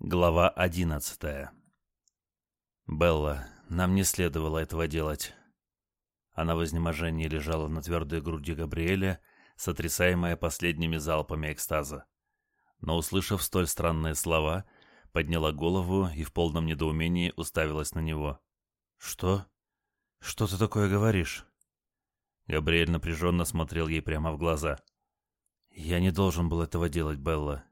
Глава одиннадцатая «Белла, нам не следовало этого делать». Она в изнеможении лежала на твердой груди Габриэля, сотрясаемая последними залпами экстаза. Но, услышав столь странные слова, подняла голову и в полном недоумении уставилась на него. «Что? Что ты такое говоришь?» Габриэль напряженно смотрел ей прямо в глаза. «Я не должен был этого делать, Белла.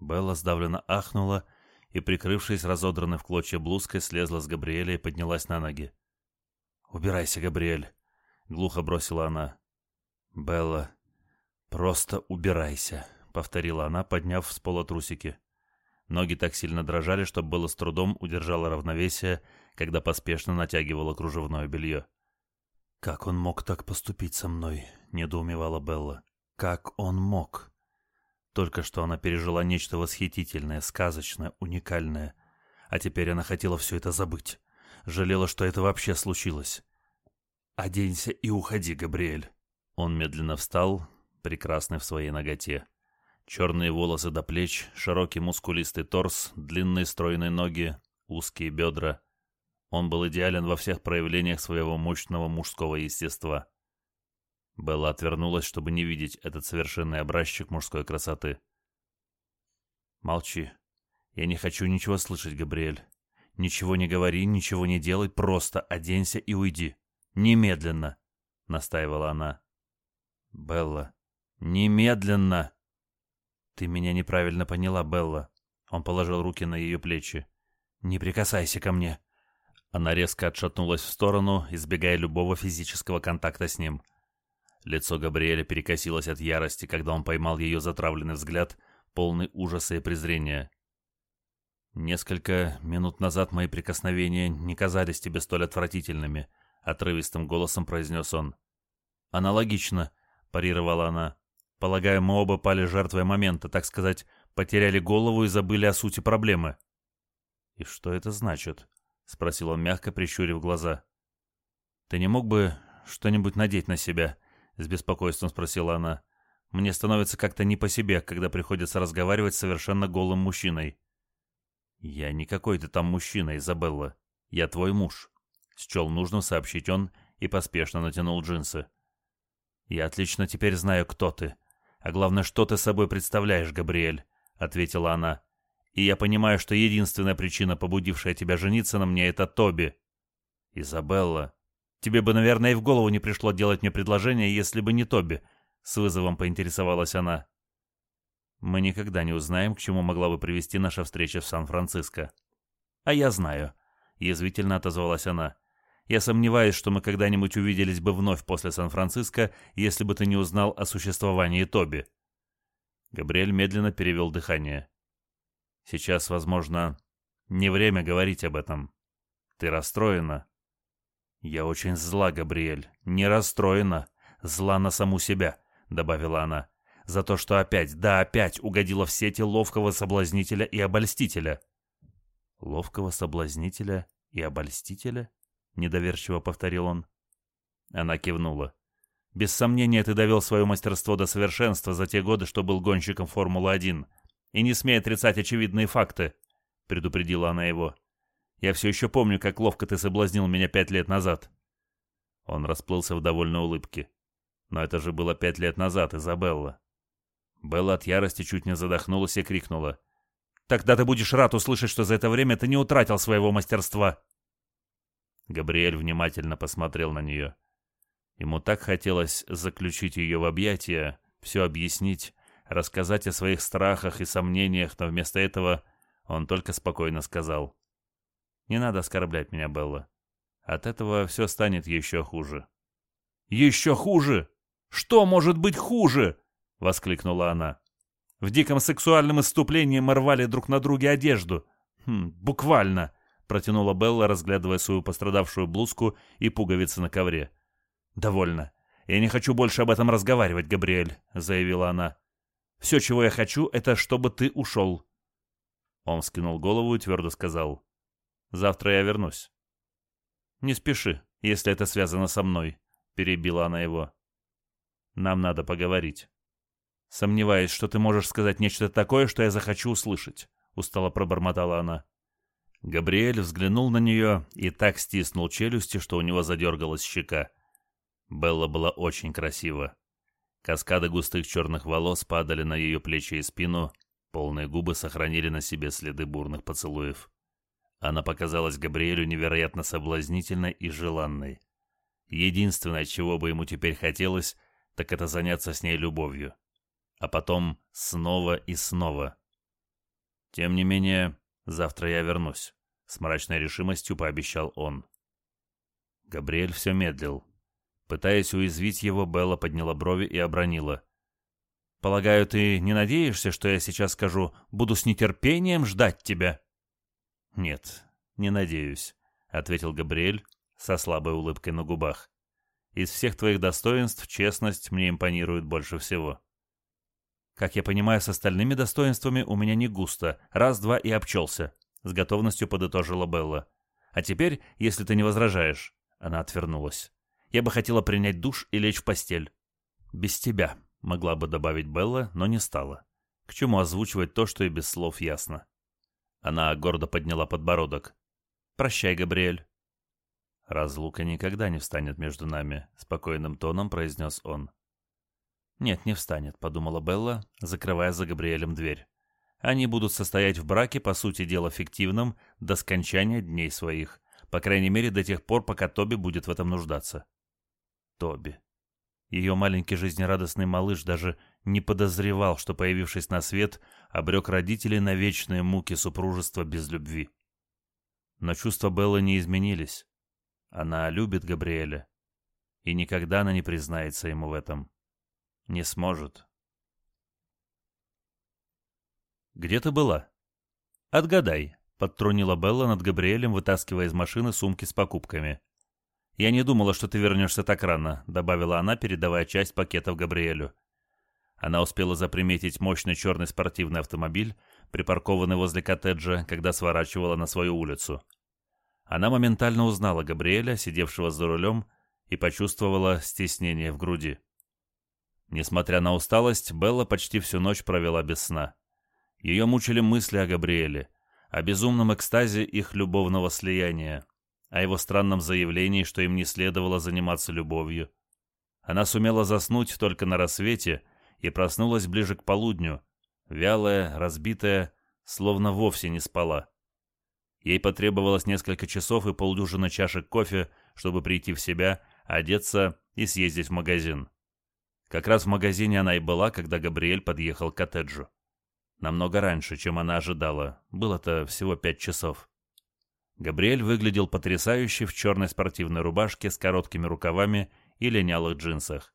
Белла сдавленно ахнула и, прикрывшись разодранной в клочья блузкой, слезла с Габриэля и поднялась на ноги. «Убирайся, Габриэль!» — глухо бросила она. «Белла, просто убирайся!» — повторила она, подняв с пола трусики. Ноги так сильно дрожали, что Белла с трудом удержала равновесие, когда поспешно натягивала кружевное белье. «Как он мог так поступить со мной?» — недоумевала Белла. «Как он мог?» Только что она пережила нечто восхитительное, сказочное, уникальное. А теперь она хотела все это забыть. Жалела, что это вообще случилось. «Оденься и уходи, Габриэль». Он медленно встал, прекрасный в своей ноготе. Черные волосы до плеч, широкий мускулистый торс, длинные стройные ноги, узкие бедра. Он был идеален во всех проявлениях своего мощного мужского естества. Белла отвернулась, чтобы не видеть этот совершенный образчик мужской красоты. «Молчи. Я не хочу ничего слышать, Габриэль. Ничего не говори, ничего не делай, просто оденься и уйди. Немедленно!» — настаивала она. «Белла, немедленно!» «Ты меня неправильно поняла, Белла». Он положил руки на ее плечи. «Не прикасайся ко мне». Она резко отшатнулась в сторону, избегая любого физического контакта с ним. Лицо Габриэля перекосилось от ярости, когда он поймал ее затравленный взгляд, полный ужаса и презрения. «Несколько минут назад мои прикосновения не казались тебе столь отвратительными», — отрывистым голосом произнес он. «Аналогично», — парировала она. «Полагаю, мы оба пали жертвой момента, так сказать, потеряли голову и забыли о сути проблемы». «И что это значит?» — спросил он мягко, прищурив глаза. «Ты не мог бы что-нибудь надеть на себя?» — с беспокойством спросила она. «Мне становится как-то не по себе, когда приходится разговаривать с совершенно голым мужчиной». «Я не какой-то там мужчина, Изабелла. Я твой муж», — счел нужным сообщить он и поспешно натянул джинсы. «Я отлично теперь знаю, кто ты. А главное, что ты собой представляешь, Габриэль», — ответила она. «И я понимаю, что единственная причина, побудившая тебя жениться на мне, — это Тоби». «Изабелла», Тебе бы, наверное, и в голову не пришло делать мне предложение, если бы не Тоби», — с вызовом поинтересовалась она. «Мы никогда не узнаем, к чему могла бы привести наша встреча в Сан-Франциско». «А я знаю», — язвительно отозвалась она. «Я сомневаюсь, что мы когда-нибудь увиделись бы вновь после Сан-Франциско, если бы ты не узнал о существовании Тоби». Габриэль медленно перевел дыхание. «Сейчас, возможно, не время говорить об этом. Ты расстроена, «Я очень зла, Габриэль, не расстроена, зла на саму себя», — добавила она, «за то, что опять, да опять угодила в сети ловкого соблазнителя и обольстителя». «Ловкого соблазнителя и обольстителя?» — недоверчиво повторил он. Она кивнула. «Без сомнения, ты довел свое мастерство до совершенства за те годы, что был гонщиком Формулы-1. И не смей отрицать очевидные факты», — предупредила она его. Я все еще помню, как ловко ты соблазнил меня пять лет назад». Он расплылся в довольной улыбке. «Но это же было пять лет назад, Изабелла». Белла от ярости чуть не задохнулась и крикнула. «Тогда ты будешь рад услышать, что за это время ты не утратил своего мастерства». Габриэль внимательно посмотрел на нее. Ему так хотелось заключить ее в объятия, все объяснить, рассказать о своих страхах и сомнениях, но вместо этого он только спокойно сказал. Не надо оскорблять меня, Белла. От этого все станет еще хуже». «Еще хуже? Что может быть хуже?» — воскликнула она. «В диком сексуальном исступлении мы рвали друг на друге одежду. Хм, буквально!» — протянула Белла, разглядывая свою пострадавшую блузку и пуговицы на ковре. «Довольно. Я не хочу больше об этом разговаривать, Габриэль», — заявила она. «Все, чего я хочу, это чтобы ты ушел». Он вскинул голову и твердо сказал. Завтра я вернусь». «Не спеши, если это связано со мной», — перебила она его. «Нам надо поговорить. Сомневаюсь, что ты можешь сказать нечто такое, что я захочу услышать. устало пробормотала она. Габриэль взглянул на нее и так стиснул челюсти, что у него задергалась щека. Белла была очень красива. Каскады густых черных волос падали на ее плечи и спину, полные губы сохранили на себе следы бурных поцелуев. Она показалась Габриэлю невероятно соблазнительной и желанной. Единственное, чего бы ему теперь хотелось, так это заняться с ней любовью. А потом снова и снова. Тем не менее, завтра я вернусь, — с мрачной решимостью пообещал он. Габриэль все медлил. Пытаясь уязвить его, Белла подняла брови и обронила. «Полагаю, ты не надеешься, что я сейчас скажу «буду с нетерпением ждать тебя»?» «Нет, не надеюсь», — ответил Габриэль со слабой улыбкой на губах. «Из всех твоих достоинств честность мне импонирует больше всего». «Как я понимаю, с остальными достоинствами у меня не густо. Раз-два и обчелся», — с готовностью подытожила Белла. «А теперь, если ты не возражаешь...» Она отвернулась. «Я бы хотела принять душ и лечь в постель». «Без тебя», — могла бы добавить Белла, но не стала. К чему озвучивать то, что и без слов ясно? Она гордо подняла подбородок. «Прощай, Габриэль». «Разлука никогда не встанет между нами», — спокойным тоном произнес он. «Нет, не встанет», — подумала Белла, закрывая за Габриэлем дверь. «Они будут состоять в браке, по сути дела, фиктивном, до скончания дней своих, по крайней мере, до тех пор, пока Тоби будет в этом нуждаться». Тоби. Ее маленький жизнерадостный малыш даже не подозревал, что, появившись на свет, обрек родителей на вечные муки супружества без любви. Но чувства Беллы не изменились. Она любит Габриэля, и никогда она не признается ему в этом. Не сможет. «Где ты была?» «Отгадай», — подтрунила Белла над Габриэлем, вытаскивая из машины сумки с покупками. «Я не думала, что ты вернешься так рано», — добавила она, передавая часть пакетов Габриэлю. Она успела заприметить мощный черный спортивный автомобиль, припаркованный возле коттеджа, когда сворачивала на свою улицу. Она моментально узнала Габриэля, сидевшего за рулем, и почувствовала стеснение в груди. Несмотря на усталость, Белла почти всю ночь провела без сна. Ее мучили мысли о Габриэле, о безумном экстазе их любовного слияния, о его странном заявлении, что им не следовало заниматься любовью. Она сумела заснуть только на рассвете и проснулась ближе к полудню, вялая, разбитая, словно вовсе не спала. Ей потребовалось несколько часов и полдюжины чашек кофе, чтобы прийти в себя, одеться и съездить в магазин. Как раз в магазине она и была, когда Габриэль подъехал к коттеджу. Намного раньше, чем она ожидала. Было-то всего пять часов. Габриэль выглядел потрясающе в черной спортивной рубашке с короткими рукавами и линялых джинсах.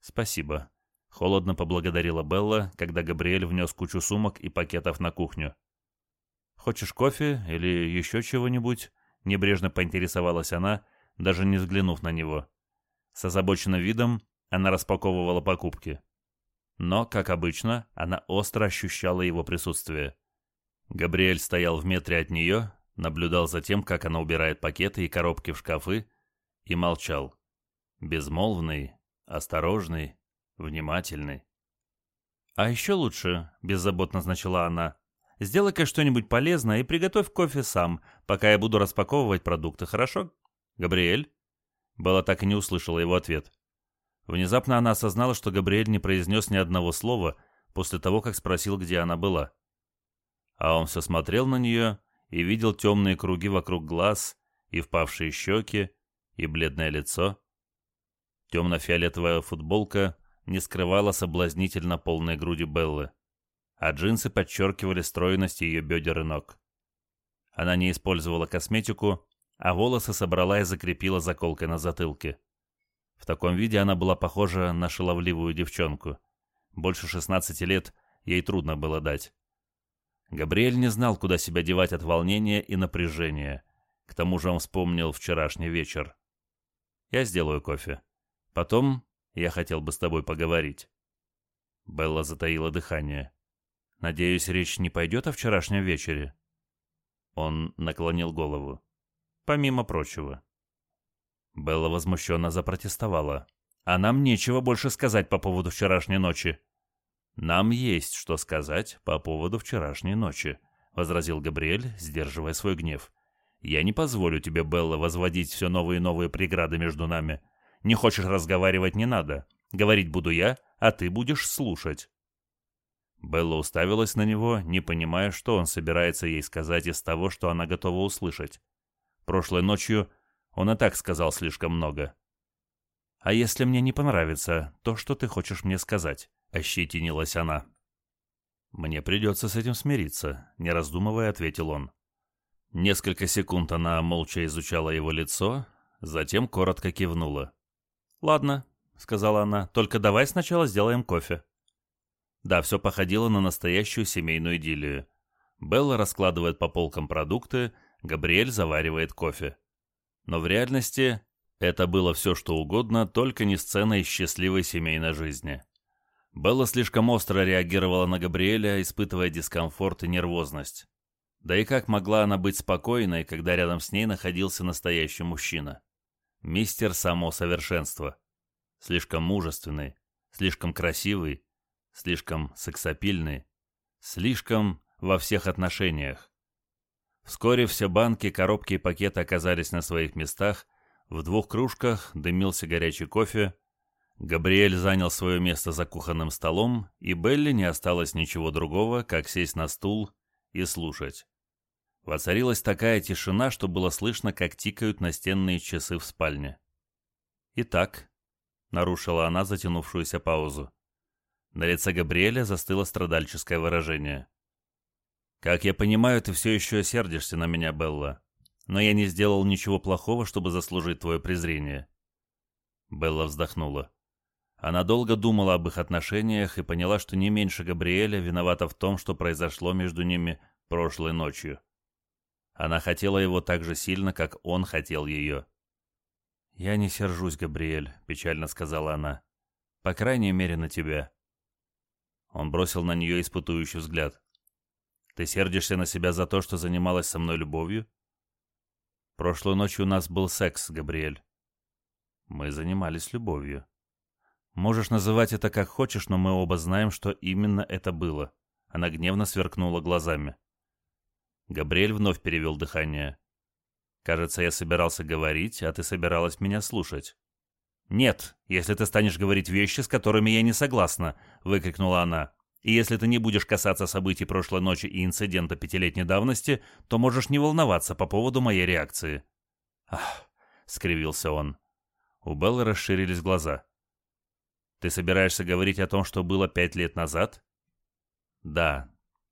«Спасибо», — холодно поблагодарила Белла, когда Габриэль внес кучу сумок и пакетов на кухню. «Хочешь кофе или еще чего-нибудь?» — небрежно поинтересовалась она, даже не взглянув на него. С озабоченным видом она распаковывала покупки. Но, как обычно, она остро ощущала его присутствие. Габриэль стоял в метре от нее, наблюдал за тем, как она убирает пакеты и коробки в шкафы, и молчал. Безмолвный, осторожный, внимательный. «А еще лучше», — беззаботно начала она, — «сделай-ка что-нибудь полезное и приготовь кофе сам, пока я буду распаковывать продукты, хорошо?» «Габриэль?» Белла так и не услышала его ответ. Внезапно она осознала, что Габриэль не произнес ни одного слова после того, как спросил, где она была. А он все смотрел на нее и видел темные круги вокруг глаз, и впавшие щеки, и бледное лицо. Темно-фиолетовая футболка не скрывала соблазнительно полной груди Беллы, а джинсы подчеркивали стройность ее бедер и ног. Она не использовала косметику, а волосы собрала и закрепила заколкой на затылке. В таком виде она была похожа на шаловливую девчонку. Больше 16 лет ей трудно было дать. Габриэль не знал, куда себя девать от волнения и напряжения. К тому же он вспомнил вчерашний вечер. «Я сделаю кофе. Потом я хотел бы с тобой поговорить». Белла затаила дыхание. «Надеюсь, речь не пойдет о вчерашнем вечере?» Он наклонил голову. «Помимо прочего». Белла возмущенно запротестовала. «А нам нечего больше сказать по поводу вчерашней ночи». «Нам есть что сказать по поводу вчерашней ночи», возразил Габриэль, сдерживая свой гнев. «Я не позволю тебе, Белла, возводить все новые и новые преграды между нами. Не хочешь разговаривать — не надо. Говорить буду я, а ты будешь слушать». Белла уставилась на него, не понимая, что он собирается ей сказать из того, что она готова услышать. Прошлой ночью он и так сказал слишком много. «А если мне не понравится то, что ты хочешь мне сказать?» — ощетинилась она. «Мне придется с этим смириться», — не раздумывая, ответил он. Несколько секунд она молча изучала его лицо, затем коротко кивнула. «Ладно», — сказала она, — «только давай сначала сделаем кофе». Да, все походило на настоящую семейную идиллию. Белла раскладывает по полкам продукты, Габриэль заваривает кофе. Но в реальности это было все что угодно, только не сцена из счастливой семейной жизни. Белла слишком остро реагировала на Габриэля, испытывая дискомфорт и нервозность. Да и как могла она быть спокойной, когда рядом с ней находился настоящий мужчина? Мистер само совершенство. Слишком мужественный, слишком красивый, слишком сексапильный, слишком во всех отношениях. Вскоре все банки, коробки и пакеты оказались на своих местах, в двух кружках дымился горячий кофе, Габриэль занял свое место за кухонным столом, и Белли не осталось ничего другого, как сесть на стул и слушать. Воцарилась такая тишина, что было слышно, как тикают настенные часы в спальне. «Итак», — нарушила она затянувшуюся паузу. На лице Габриэля застыло страдальческое выражение. «Как я понимаю, ты все еще сердишься на меня, Белла, но я не сделал ничего плохого, чтобы заслужить твое презрение». Белла вздохнула. Она долго думала об их отношениях и поняла, что не меньше Габриэля виновата в том, что произошло между ними прошлой ночью. Она хотела его так же сильно, как он хотел ее. «Я не сержусь, Габриэль», — печально сказала она. «По крайней мере, на тебя». Он бросил на нее испытующий взгляд. «Ты сердишься на себя за то, что занималась со мной любовью?» «Прошлой ночью у нас был секс, Габриэль». «Мы занимались любовью». Можешь называть это как хочешь, но мы оба знаем, что именно это было. Она гневно сверкнула глазами. Габриэль вновь перевел дыхание. Кажется, я собирался говорить, а ты собиралась меня слушать. «Нет, если ты станешь говорить вещи, с которыми я не согласна», — выкрикнула она. «И если ты не будешь касаться событий прошлой ночи и инцидента пятилетней давности, то можешь не волноваться по поводу моей реакции». «Ах», — скривился он. У Беллы расширились глаза. Ты собираешься говорить о том, что было пять лет назад? Да,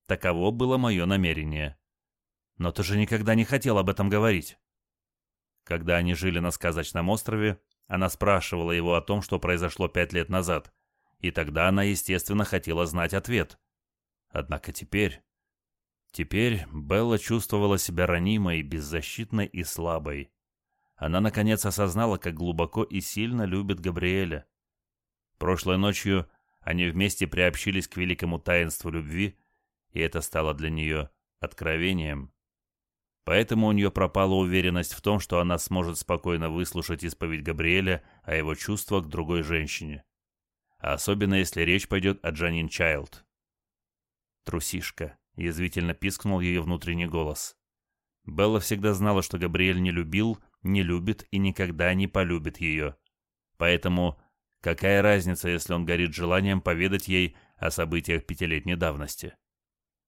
таково было мое намерение. Но ты же никогда не хотел об этом говорить. Когда они жили на сказочном острове, она спрашивала его о том, что произошло пять лет назад, и тогда она, естественно, хотела знать ответ. Однако теперь... Теперь Белла чувствовала себя ранимой, беззащитной и слабой. Она, наконец, осознала, как глубоко и сильно любит Габриэля. Прошлой ночью они вместе приобщились к великому таинству любви, и это стало для нее откровением. Поэтому у нее пропала уверенность в том, что она сможет спокойно выслушать исповедь Габриэля о его чувствах к другой женщине. А особенно, если речь пойдет о Джанин Чайлд. «Трусишка», — язвительно пискнул ее внутренний голос. Белла всегда знала, что Габриэль не любил, не любит и никогда не полюбит ее. Поэтому Какая разница, если он горит желанием поведать ей о событиях пятилетней давности?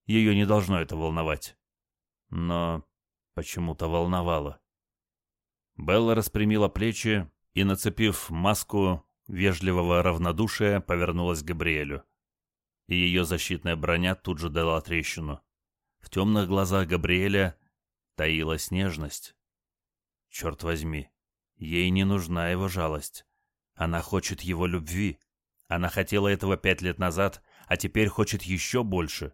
Ее не должно это волновать. Но почему-то волновало. Белла распрямила плечи и, нацепив маску вежливого равнодушия, повернулась к Габриэлю. И ее защитная броня тут же дала трещину. В темных глазах Габриэля таилась нежность. Черт возьми, ей не нужна его жалость. Она хочет его любви. Она хотела этого пять лет назад, а теперь хочет еще больше.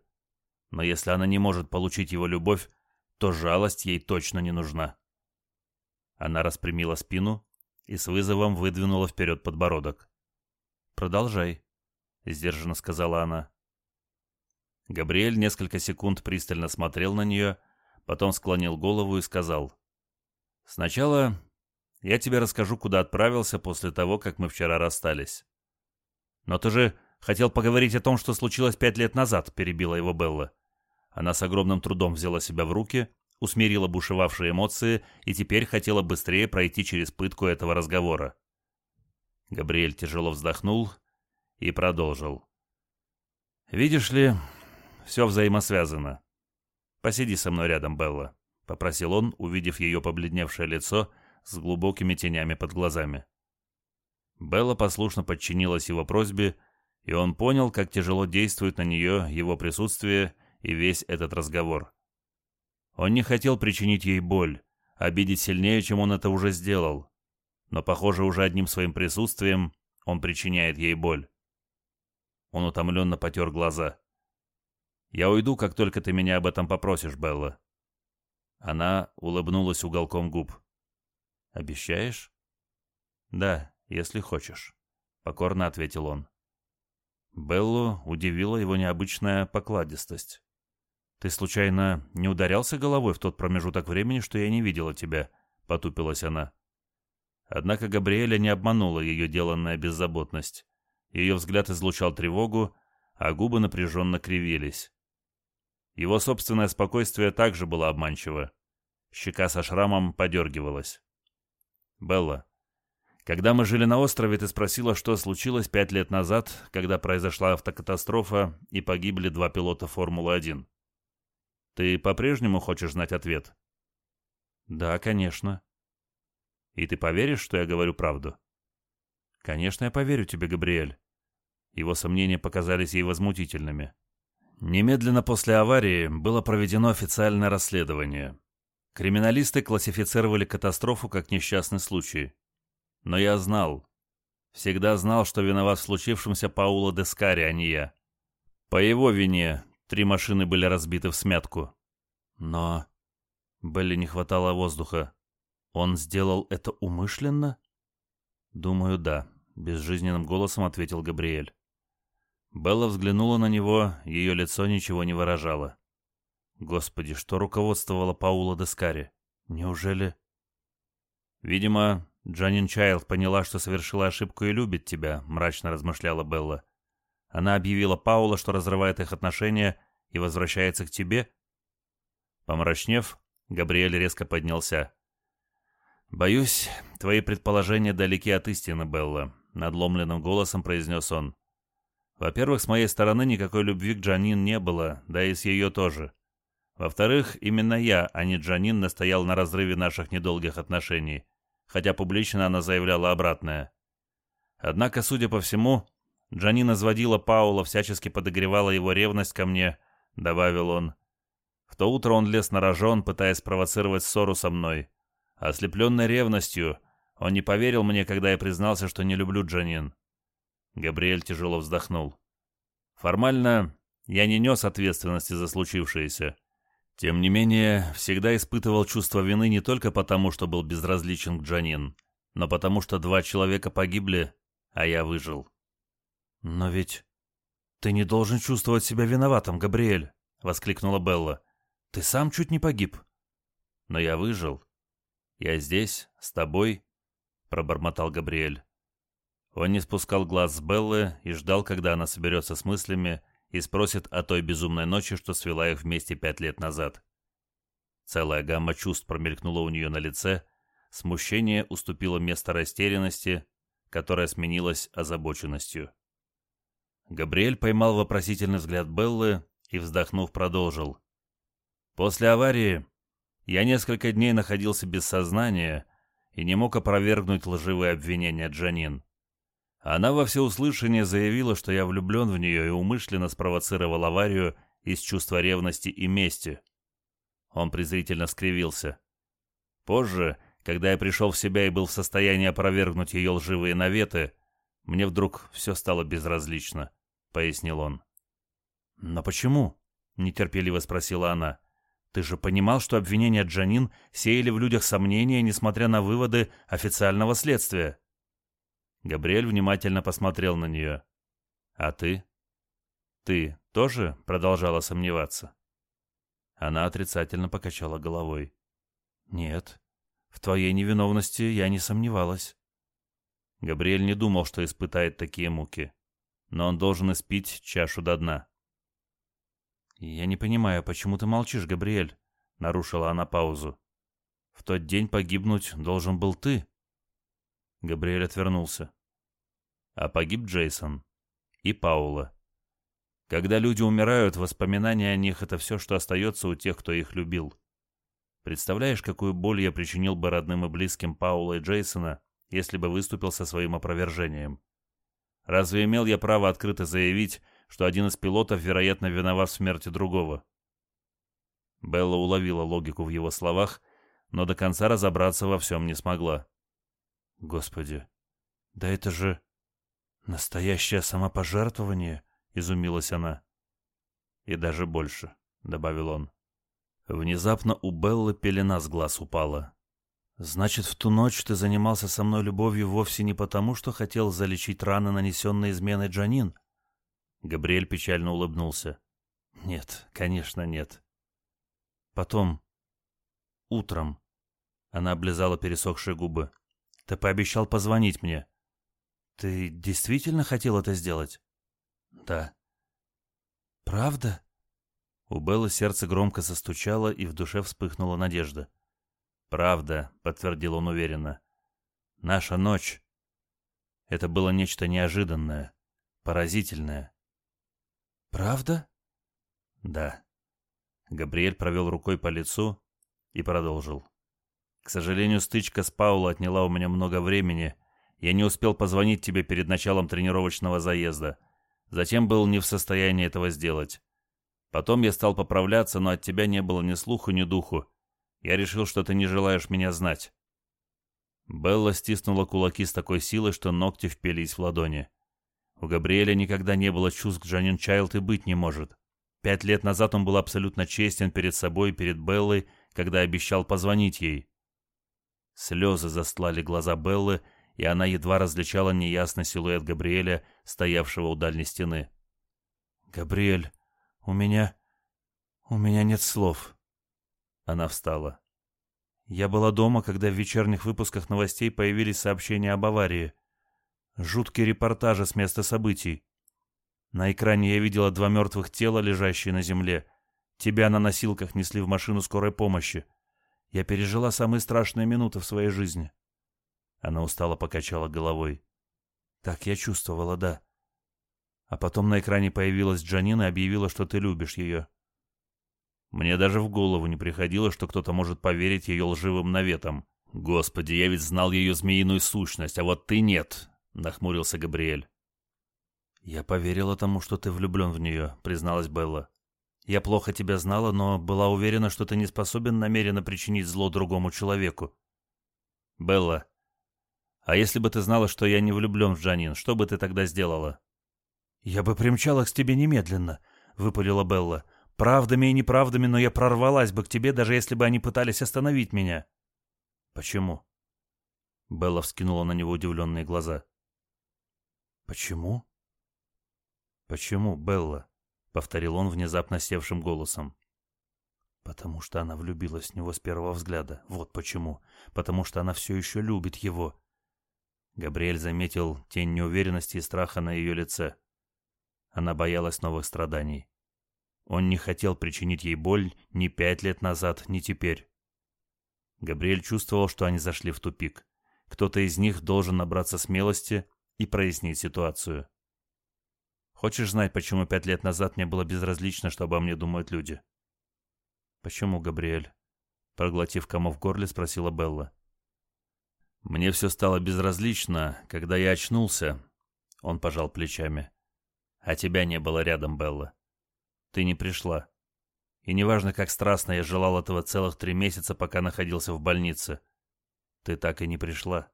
Но если она не может получить его любовь, то жалость ей точно не нужна. Она распрямила спину и с вызовом выдвинула вперед подбородок. «Продолжай», — сдержанно сказала она. Габриэль несколько секунд пристально смотрел на нее, потом склонил голову и сказал. «Сначала я тебе расскажу, куда отправился после того, как мы вчера расстались». «Но ты же хотел поговорить о том, что случилось пять лет назад», — перебила его Белла. Она с огромным трудом взяла себя в руки, усмирила бушевавшие эмоции и теперь хотела быстрее пройти через пытку этого разговора. Габриэль тяжело вздохнул и продолжил. «Видишь ли, все взаимосвязано. Посиди со мной рядом, Белла», — попросил он, увидев ее побледневшее лицо с глубокими тенями под глазами. Белла послушно подчинилась его просьбе, и он понял, как тяжело действует на нее его присутствие и весь этот разговор. Он не хотел причинить ей боль, обидеть сильнее, чем он это уже сделал. Но, похоже, уже одним своим присутствием он причиняет ей боль. Он утомленно потер глаза. «Я уйду, как только ты меня об этом попросишь, Белла». Она улыбнулась уголком губ. «Обещаешь?» «Да, если хочешь», — покорно ответил он. Беллу удивила его необычная покладистость. «Ты случайно не ударялся головой в тот промежуток времени, что я не видела тебя?» — потупилась она. Однако Габриэля не обманула ее деланная беззаботность. Ее взгляд излучал тревогу, а губы напряженно кривились. Его собственное спокойствие также было обманчиво. Щека со шрамом подергивалась. «Белла, когда мы жили на острове, ты спросила, что случилось пять лет назад, когда произошла автокатастрофа и погибли два пилота Формулы-1. Ты по-прежнему хочешь знать ответ? Да, конечно. И ты поверишь, что я говорю правду? Конечно, я поверю тебе, Габриэль. Его сомнения показались ей возмутительными. Немедленно после аварии было проведено официальное расследование. Криминалисты классифицировали катастрофу как несчастный случай. Но я знал, всегда знал, что виноват в случившемся Пауло Дескари, а не я. По его вине три машины были разбиты в смятку. Но Белли не хватало воздуха. Он сделал это умышленно? Думаю, да, безжизненным голосом ответил Габриэль. Белла взглянула на него, ее лицо ничего не выражало. Господи, что руководствовало Паула Дескари? Неужели... Видимо, «Джанин Чайлд поняла, что совершила ошибку и любит тебя», — мрачно размышляла Белла. «Она объявила Паула, что разрывает их отношения и возвращается к тебе?» Помрачнев, Габриэль резко поднялся. «Боюсь, твои предположения далеки от истины, Белла», — надломленным голосом произнес он. «Во-первых, с моей стороны никакой любви к Джанин не было, да и с ее тоже. Во-вторых, именно я, а не Джанин, настоял на разрыве наших недолгих отношений хотя публично она заявляла обратное. Однако, судя по всему, Джанина зводила Паула, всячески подогревала его ревность ко мне, добавил он. В то утро он лез на рожон, пытаясь спровоцировать ссору со мной. Ослепленный ревностью, он не поверил мне, когда я признался, что не люблю Джанин. Габриэль тяжело вздохнул. Формально я не нес ответственности за случившееся. Тем не менее, всегда испытывал чувство вины не только потому, что был безразличен к Джанин, но потому что два человека погибли, а я выжил. «Но ведь ты не должен чувствовать себя виноватым, Габриэль!» — воскликнула Белла. «Ты сам чуть не погиб». «Но я выжил. Я здесь, с тобой», — пробормотал Габриэль. Он не спускал глаз с Беллы и ждал, когда она соберется с мыслями и спросит о той безумной ночи, что свела их вместе пять лет назад. Целая гамма чувств промелькнула у нее на лице, смущение уступило место растерянности, которая сменилась озабоченностью. Габриэль поймал вопросительный взгляд Беллы и, вздохнув, продолжил. «После аварии я несколько дней находился без сознания и не мог опровергнуть лживые обвинения Джанин. Она во всеуслышание заявила, что я влюблен в нее и умышленно спровоцировал аварию из чувства ревности и мести. Он презрительно скривился. Позже, когда я пришел в себя и был в состоянии опровергнуть ее лживые наветы, мне вдруг все стало безразлично, — пояснил он. «Но почему?» — нетерпеливо спросила она. «Ты же понимал, что обвинения Джанин сеяли в людях сомнения, несмотря на выводы официального следствия?» Габриэль внимательно посмотрел на нее. «А ты?» «Ты тоже продолжала сомневаться?» Она отрицательно покачала головой. «Нет, в твоей невиновности я не сомневалась». Габриэль не думал, что испытает такие муки, но он должен испить чашу до дна. «Я не понимаю, почему ты молчишь, Габриэль?» — нарушила она паузу. «В тот день погибнуть должен был ты». Габриэль отвернулся. А погиб Джейсон. И Паула. Когда люди умирают, воспоминания о них — это все, что остается у тех, кто их любил. Представляешь, какую боль я причинил бы родным и близким Паула и Джейсона, если бы выступил со своим опровержением? Разве имел я право открыто заявить, что один из пилотов, вероятно, виноват в смерти другого? Белла уловила логику в его словах, но до конца разобраться во всем не смогла. «Господи, да это же настоящее самопожертвование!» — изумилась она. «И даже больше», — добавил он. Внезапно у Беллы пелена с глаз упала. «Значит, в ту ночь ты занимался со мной любовью вовсе не потому, что хотел залечить раны, нанесенные изменой Джанин?» Габриэль печально улыбнулся. «Нет, конечно, нет. Потом, утром...» Она облизала пересохшие губы. «Ты пообещал позвонить мне. Ты действительно хотел это сделать?» «Да». «Правда?» У Беллы сердце громко застучало, и в душе вспыхнула надежда. «Правда», — подтвердил он уверенно. «Наша ночь. Это было нечто неожиданное, поразительное». «Правда?» «Да». Габриэль провел рукой по лицу и продолжил. «К сожалению, стычка с Пауло отняла у меня много времени. Я не успел позвонить тебе перед началом тренировочного заезда. Затем был не в состоянии этого сделать. Потом я стал поправляться, но от тебя не было ни слуху, ни духу. Я решил, что ты не желаешь меня знать». Белла стиснула кулаки с такой силой, что ногти впились в ладони. У Габриэля никогда не было чувств к Джанин Чайлд и быть не может. Пять лет назад он был абсолютно честен перед собой и перед Беллой, когда обещал позвонить ей. Слезы застлали глаза Беллы, и она едва различала неясный силуэт Габриэля, стоявшего у дальней стены. «Габриэль, «У меня... у меня нет слов». Она встала. Я была дома, когда в вечерних выпусках новостей появились сообщения об аварии. Жуткие репортажи с места событий. На экране я видела два мертвых тела, лежащие на земле. Тебя на носилках несли в машину скорой помощи. Я пережила самые страшные минуты в своей жизни. Она устало покачала головой. Так я чувствовала, да. А потом на экране появилась Джанина и объявила, что ты любишь ее. Мне даже в голову не приходило, что кто-то может поверить ее лживым наветам. Господи, я ведь знал ее змеиную сущность, а вот ты нет, нахмурился Габриэль. Я поверила тому, что ты влюблен в нее, призналась Белла. Я плохо тебя знала, но была уверена, что ты не способен намеренно причинить зло другому человеку. Белла, а если бы ты знала, что я не влюблен в Джанин, что бы ты тогда сделала? «Я бы примчалась к тебе немедленно», — выпалила Белла. «Правдами и неправдами, но я прорвалась бы к тебе, даже если бы они пытались остановить меня». «Почему?» Белла вскинула на него удивленные глаза. «Почему?» «Почему, Белла?» — повторил он внезапно севшим голосом. «Потому что она влюбилась в него с первого взгляда. Вот почему. Потому что она все еще любит его». Габриэль заметил тень неуверенности и страха на ее лице. Она боялась новых страданий. Он не хотел причинить ей боль ни пять лет назад, ни теперь. Габриэль чувствовал, что они зашли в тупик. Кто-то из них должен набраться смелости и прояснить ситуацию. «Хочешь знать, почему пять лет назад мне было безразлично, что обо мне думают люди?» «Почему, Габриэль?» Проглотив комов в горле, спросила Белла. «Мне все стало безразлично, когда я очнулся». Он пожал плечами. А тебя не было рядом, Белла. Ты не пришла. И неважно, как страстно я желал этого целых три месяца, пока находился в больнице. Ты так и не пришла.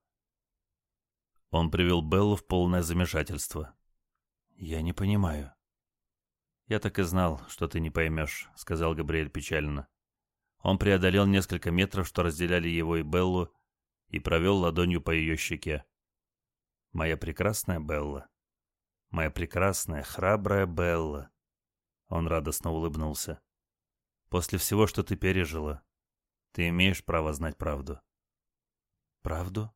Он привел Беллу в полное замешательство. «Я не понимаю». «Я так и знал, что ты не поймешь», — сказал Габриэль печально. Он преодолел несколько метров, что разделяли его и Беллу, и провел ладонью по ее щеке. «Моя прекрасная Белла, моя прекрасная, храбрая Белла». Он радостно улыбнулся. «После всего, что ты пережила, ты имеешь право знать правду». «Правду?»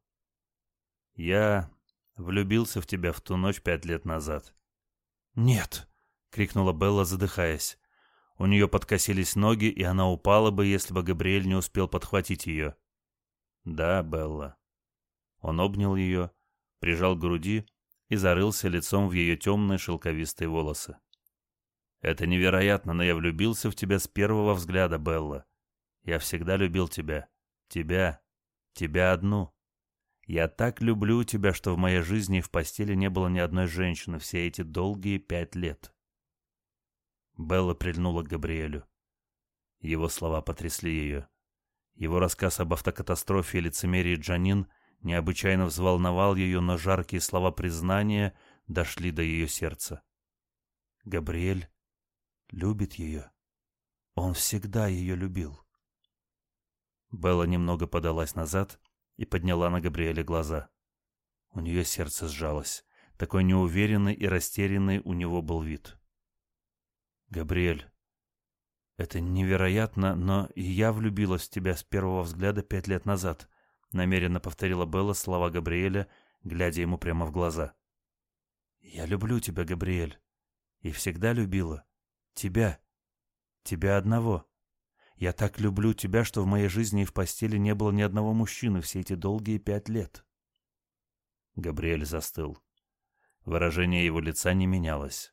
«Я влюбился в тебя в ту ночь пять лет назад». «Нет!» — крикнула Белла, задыхаясь. У нее подкосились ноги, и она упала бы, если бы Габриэль не успел подхватить ее. «Да, Белла». Он обнял ее, прижал к груди и зарылся лицом в ее темные шелковистые волосы. «Это невероятно, но я влюбился в тебя с первого взгляда, Белла. Я всегда любил тебя. Тебя. Тебя одну. Я так люблю тебя, что в моей жизни в постели не было ни одной женщины все эти долгие пять лет». Белла прильнула к Габриэлю. Его слова потрясли ее. Его рассказ об автокатастрофе и лицемерии Джанин необычайно взволновал ее, но жаркие слова признания дошли до ее сердца. Габриэль любит ее. Он всегда ее любил. Белла немного подалась назад и подняла на Габриэля глаза. У нее сердце сжалось. Такой неуверенный и растерянный у него был вид. «Габриэль, это невероятно, но и я влюбилась в тебя с первого взгляда пять лет назад», намеренно повторила Белла слова Габриэля, глядя ему прямо в глаза. «Я люблю тебя, Габриэль, и всегда любила. Тебя. Тебя одного. Я так люблю тебя, что в моей жизни и в постели не было ни одного мужчины все эти долгие пять лет. Габриэль застыл. Выражение его лица не менялось.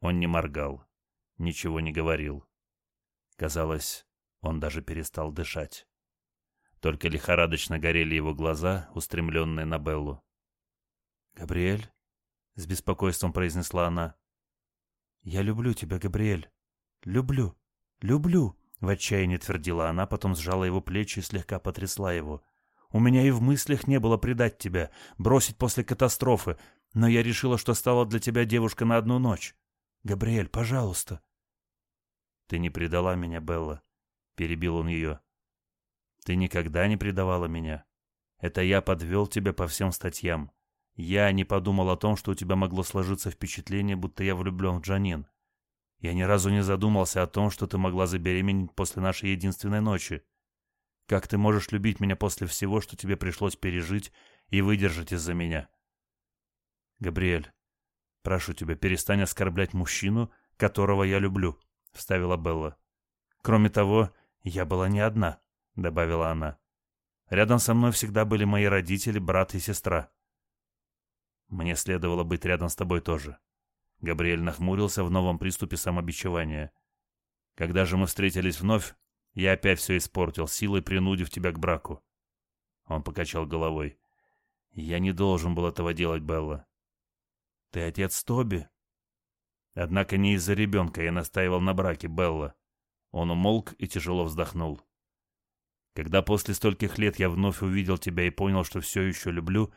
Он не моргал, ничего не говорил. Казалось, он даже перестал дышать. Только лихорадочно горели его глаза, устремленные на Беллу. «Габриэль?» — с беспокойством произнесла она. «Я люблю тебя, Габриэль. Люблю. Люблю!» В отчаянии твердила она, потом сжала его плечи и слегка потрясла его. «У меня и в мыслях не было предать тебя, бросить после катастрофы, но я решила, что стала для тебя девушка на одну ночь. Габриэль, пожалуйста!» «Ты не предала меня, Белла», — перебил он ее. «Ты никогда не предавала меня. Это я подвел тебя по всем статьям. Я не подумал о том, что у тебя могло сложиться впечатление, будто я влюблен в Джанин. Я ни разу не задумался о том, что ты могла забеременеть после нашей единственной ночи. Как ты можешь любить меня после всего, что тебе пришлось пережить и выдержать из-за меня? Габриэль, прошу тебя, перестань оскорблять мужчину, которого я люблю, — вставила Белла. Кроме того, я была не одна, — добавила она. Рядом со мной всегда были мои родители, брат и сестра. Мне следовало быть рядом с тобой тоже. Габриэль нахмурился в новом приступе самобичевания. Когда же мы встретились вновь, я опять все испортил, силой принудив тебя к браку. Он покачал головой. Я не должен был этого делать, Белла. Ты отец Тоби? Однако не из-за ребенка я настаивал на браке, Белла. Он умолк и тяжело вздохнул. Когда после стольких лет я вновь увидел тебя и понял, что все еще люблю,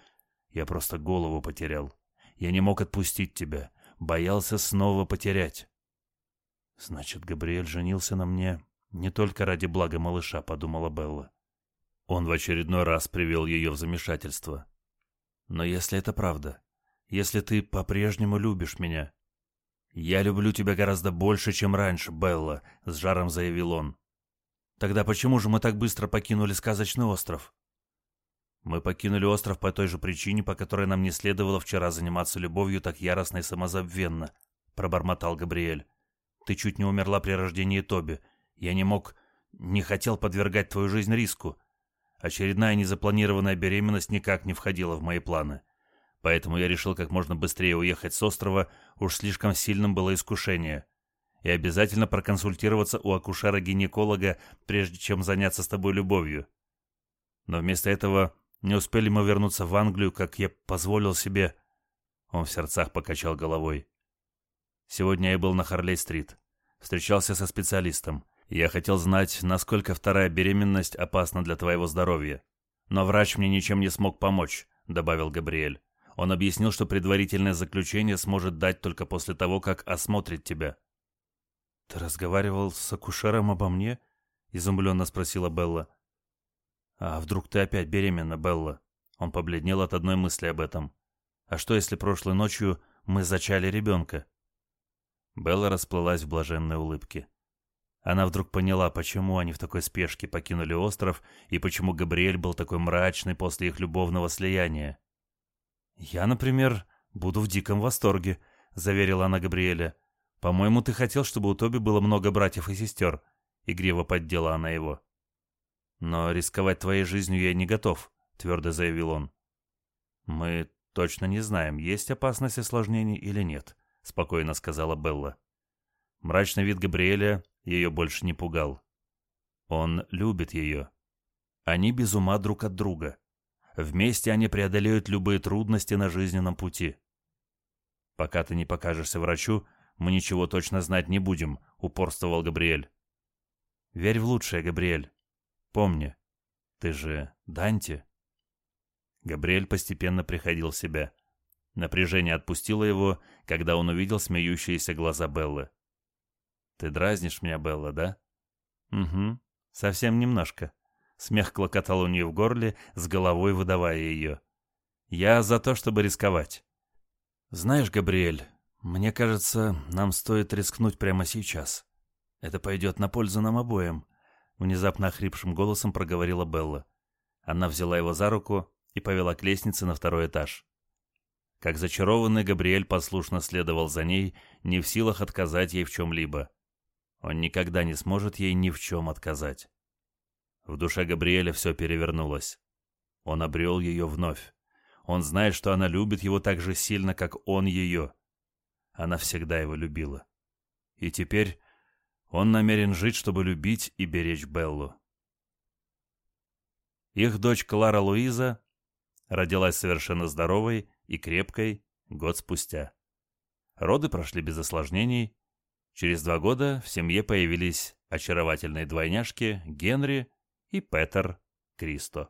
я просто голову потерял. Я не мог отпустить тебя. Боялся снова потерять. Значит, Габриэль женился на мне не только ради блага малыша, подумала Белла. Он в очередной раз привел ее в замешательство. Но если это правда, если ты по-прежнему любишь меня... «Я люблю тебя гораздо больше, чем раньше, Белла», — с жаром заявил он. «Тогда почему же мы так быстро покинули сказочный остров?» Мы покинули остров по той же причине, по которой нам не следовало вчера заниматься любовью так яростно и самозабвенно, — пробормотал Габриэль. Ты чуть не умерла при рождении Тоби. Я не мог, не хотел подвергать твою жизнь риску. Очередная незапланированная беременность никак не входила в мои планы. Поэтому я решил как можно быстрее уехать с острова, уж слишком сильным было искушение. И обязательно проконсультироваться у акушера-гинеколога, прежде чем заняться с тобой любовью. Но вместо этого не успели мы вернуться в Англию, как я позволил себе...» Он в сердцах покачал головой. «Сегодня я был на Харлей-стрит. Встречался со специалистом. Я хотел знать, насколько вторая беременность опасна для твоего здоровья. Но врач мне ничем не смог помочь», — добавил Габриэль. «Он объяснил, что предварительное заключение сможет дать только после того, как осмотрит тебя». «Ты разговаривал с акушером обо мне?» — изумленно спросила Белла. «А вдруг ты опять беременна, Белла?» Он побледнел от одной мысли об этом. «А что, если прошлой ночью мы зачали ребенка?» Белла расплылась в блаженной улыбке. Она вдруг поняла, почему они в такой спешке покинули остров и почему Габриэль был такой мрачный после их любовного слияния. «Я, например, буду в диком восторге», — заверила она Габриэля. По-моему, ты хотел, чтобы у Тоби было много братьев и сестер. Игриво поддела она его. Но рисковать твоей жизнью я не готов, твердо заявил он. Мы точно не знаем, есть опасность осложнений или нет, спокойно сказала Белла. Мрачный вид Габриэля ее больше не пугал. Он любит ее. Они без ума друг от друга. Вместе они преодолеют любые трудности на жизненном пути. Пока ты не покажешься врачу, мы ничего точно знать не будем, упорствовал Габриэль. Верь в лучшее, Габриэль. Помни, ты же Данте. Габриэль постепенно приходил в себя. Напряжение отпустило его, когда он увидел смеющиеся глаза Беллы. «Ты дразнишь меня, Белла, да?» «Угу, совсем немножко». Смех клокотал у нее в горле, с головой выдавая ее. «Я за то, чтобы рисковать». «Знаешь, Габриэль, мне кажется, нам стоит рискнуть прямо сейчас. Это пойдет на пользу нам обоим», — внезапно охрипшим голосом проговорила Белла. Она взяла его за руку и повела к лестнице на второй этаж. Как зачарованный, Габриэль послушно следовал за ней, не в силах отказать ей в чем-либо. Он никогда не сможет ей ни в чем отказать. В душе Габриэля все перевернулось. Он обрел ее вновь. Он знает, что она любит его так же сильно, как он ее. Она всегда его любила. И теперь он намерен жить, чтобы любить и беречь Беллу. Их дочь Клара Луиза родилась совершенно здоровой и крепкой год спустя. Роды прошли без осложнений, Через два года в семье появились очаровательные двойняшки Генри и Петер Кристо.